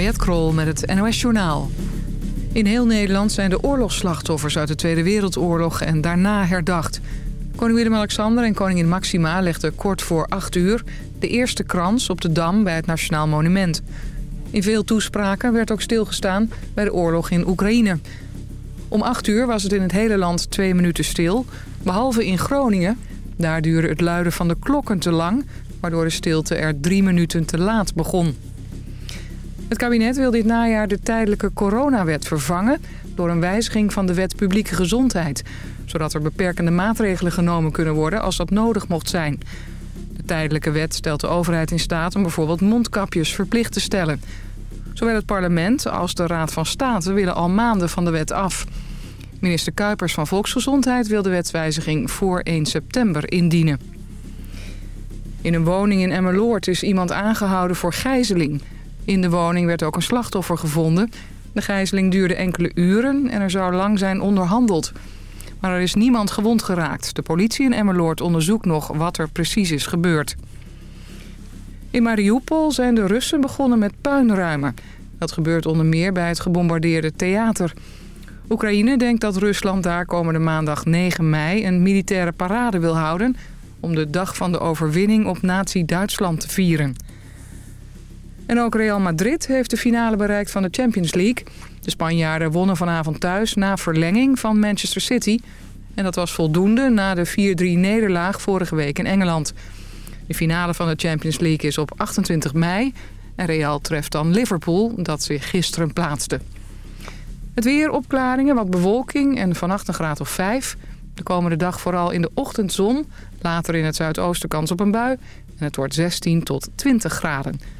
Mariette Krol met het NOS Journaal. In heel Nederland zijn de oorlogsslachtoffers uit de Tweede Wereldoorlog en daarna herdacht. Koning Willem-Alexander en koningin Maxima legden kort voor 8 uur... de eerste krans op de Dam bij het Nationaal Monument. In veel toespraken werd ook stilgestaan bij de oorlog in Oekraïne. Om 8 uur was het in het hele land twee minuten stil, behalve in Groningen. Daar duurde het luiden van de klokken te lang... waardoor de stilte er drie minuten te laat begon. Het kabinet wil dit najaar de tijdelijke coronawet vervangen... door een wijziging van de wet publieke gezondheid... zodat er beperkende maatregelen genomen kunnen worden als dat nodig mocht zijn. De tijdelijke wet stelt de overheid in staat om bijvoorbeeld mondkapjes verplicht te stellen. Zowel het parlement als de Raad van State willen al maanden van de wet af. Minister Kuipers van Volksgezondheid wil de wetswijziging voor 1 september indienen. In een woning in Emmeloord is iemand aangehouden voor gijzeling... In de woning werd ook een slachtoffer gevonden. De gijzeling duurde enkele uren en er zou lang zijn onderhandeld. Maar er is niemand gewond geraakt. De politie in Emmeloord onderzoekt nog wat er precies is gebeurd. In Mariupol zijn de Russen begonnen met puinruimen. Dat gebeurt onder meer bij het gebombardeerde theater. Oekraïne denkt dat Rusland daar komende maandag 9 mei een militaire parade wil houden... om de dag van de overwinning op nazi-Duitsland te vieren. En ook Real Madrid heeft de finale bereikt van de Champions League. De Spanjaarden wonnen vanavond thuis na verlenging van Manchester City. En dat was voldoende na de 4-3-nederlaag vorige week in Engeland. De finale van de Champions League is op 28 mei. En Real treft dan Liverpool, dat zich gisteren plaatste. Het weer, opklaringen, wat bewolking en vannacht een graad of 5. De komende dag vooral in de ochtendzon. Later in het zuidoosten kans op een bui. En het wordt 16 tot 20 graden.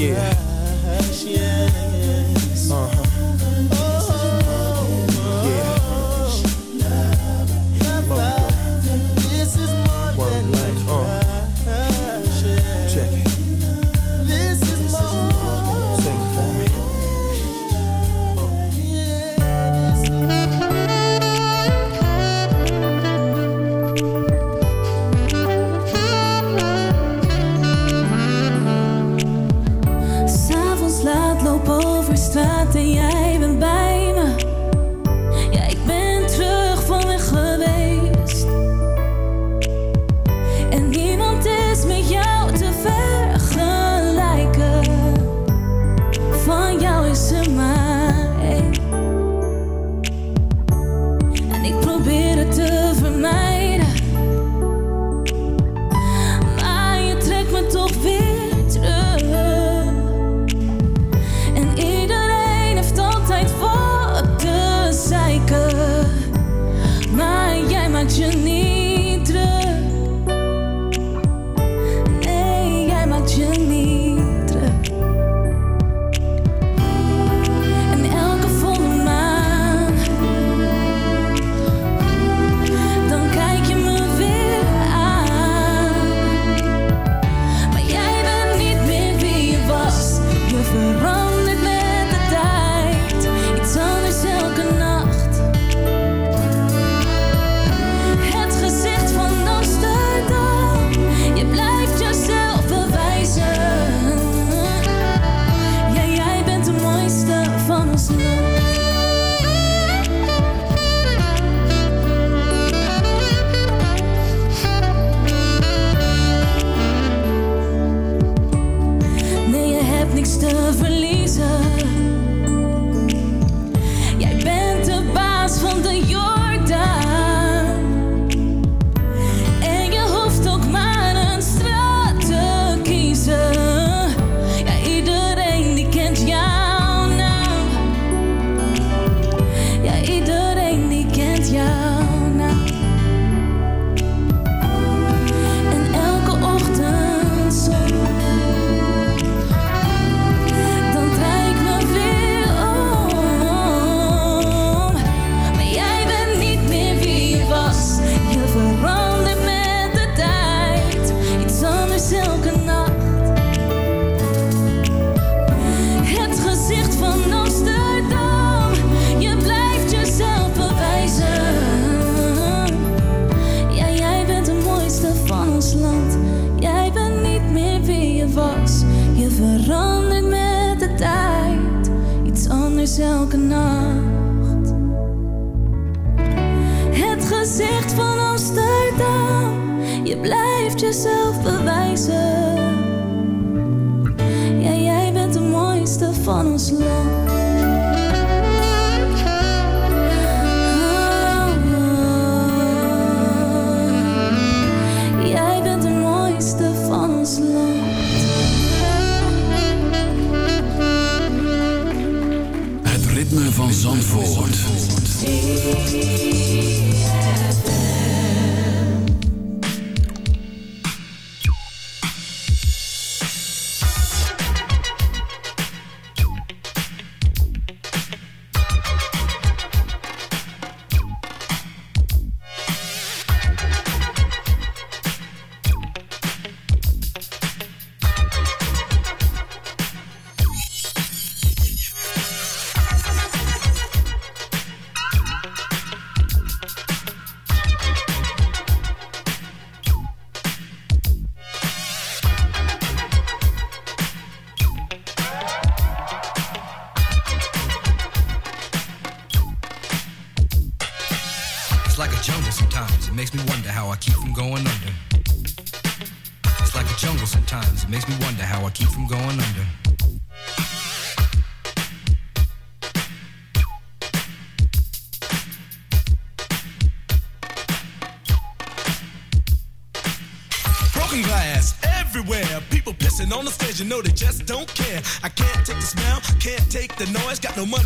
Yeah.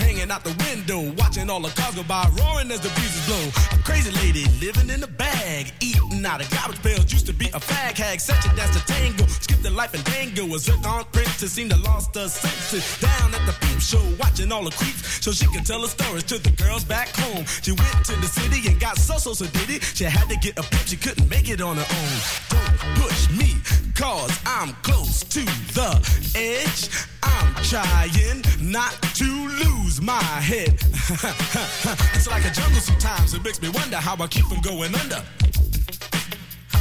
hanging out the window, watching all the cars go by, roaring as the breezes blow. A crazy lady living in a bag, eating out of garbage pails. Used to be a fag hag, such a dance to tango. Skipped the life and dango. Was a zircon princess seemed to lost her senses. Down at the peep show, watching all the creeps, so she could tell her stories to the girls back home. She went to the city and got so so so did it. She had to get a pimp, she couldn't make it on her own. Don't push me, cause I'm close to the edge. I'm trying not to lose my head. it's like a jungle sometimes. It makes me wonder how I keep from going under.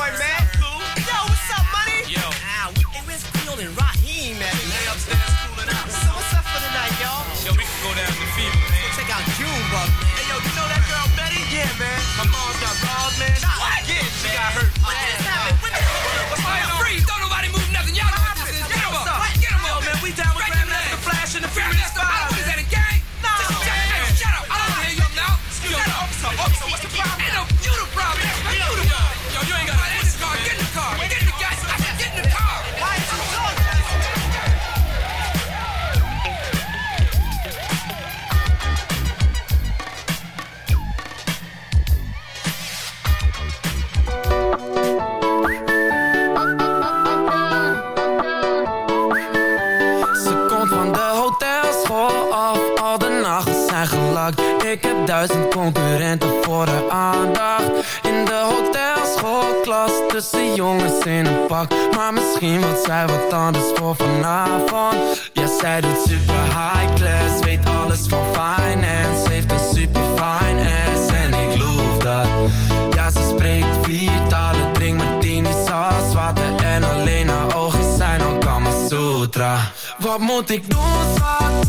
Yo, that sound like cowboy, man. Yo, what's up, money? Yo. Ah, we, hey, Field and Raheem at? They upstairs cooling out. So what's up for the night, y'all? Yo, we can go down to Fever, man. Check out man. Hey, yo, you know that girl Betty? Yeah, man. My mom's got robbed, man. What? Yeah, she got hurt. Jongens in een pak. Maar misschien wil zij wat anders voor vanavond. Ja, zij doet super high class, weet alles van finance. Heeft een super fine ass en ik loof dat. Ja, ze spreekt vier talen, drinkt martini, saus, water en alleen haar ogen zijn al Kama Sutra. Wat moet ik doen, schat?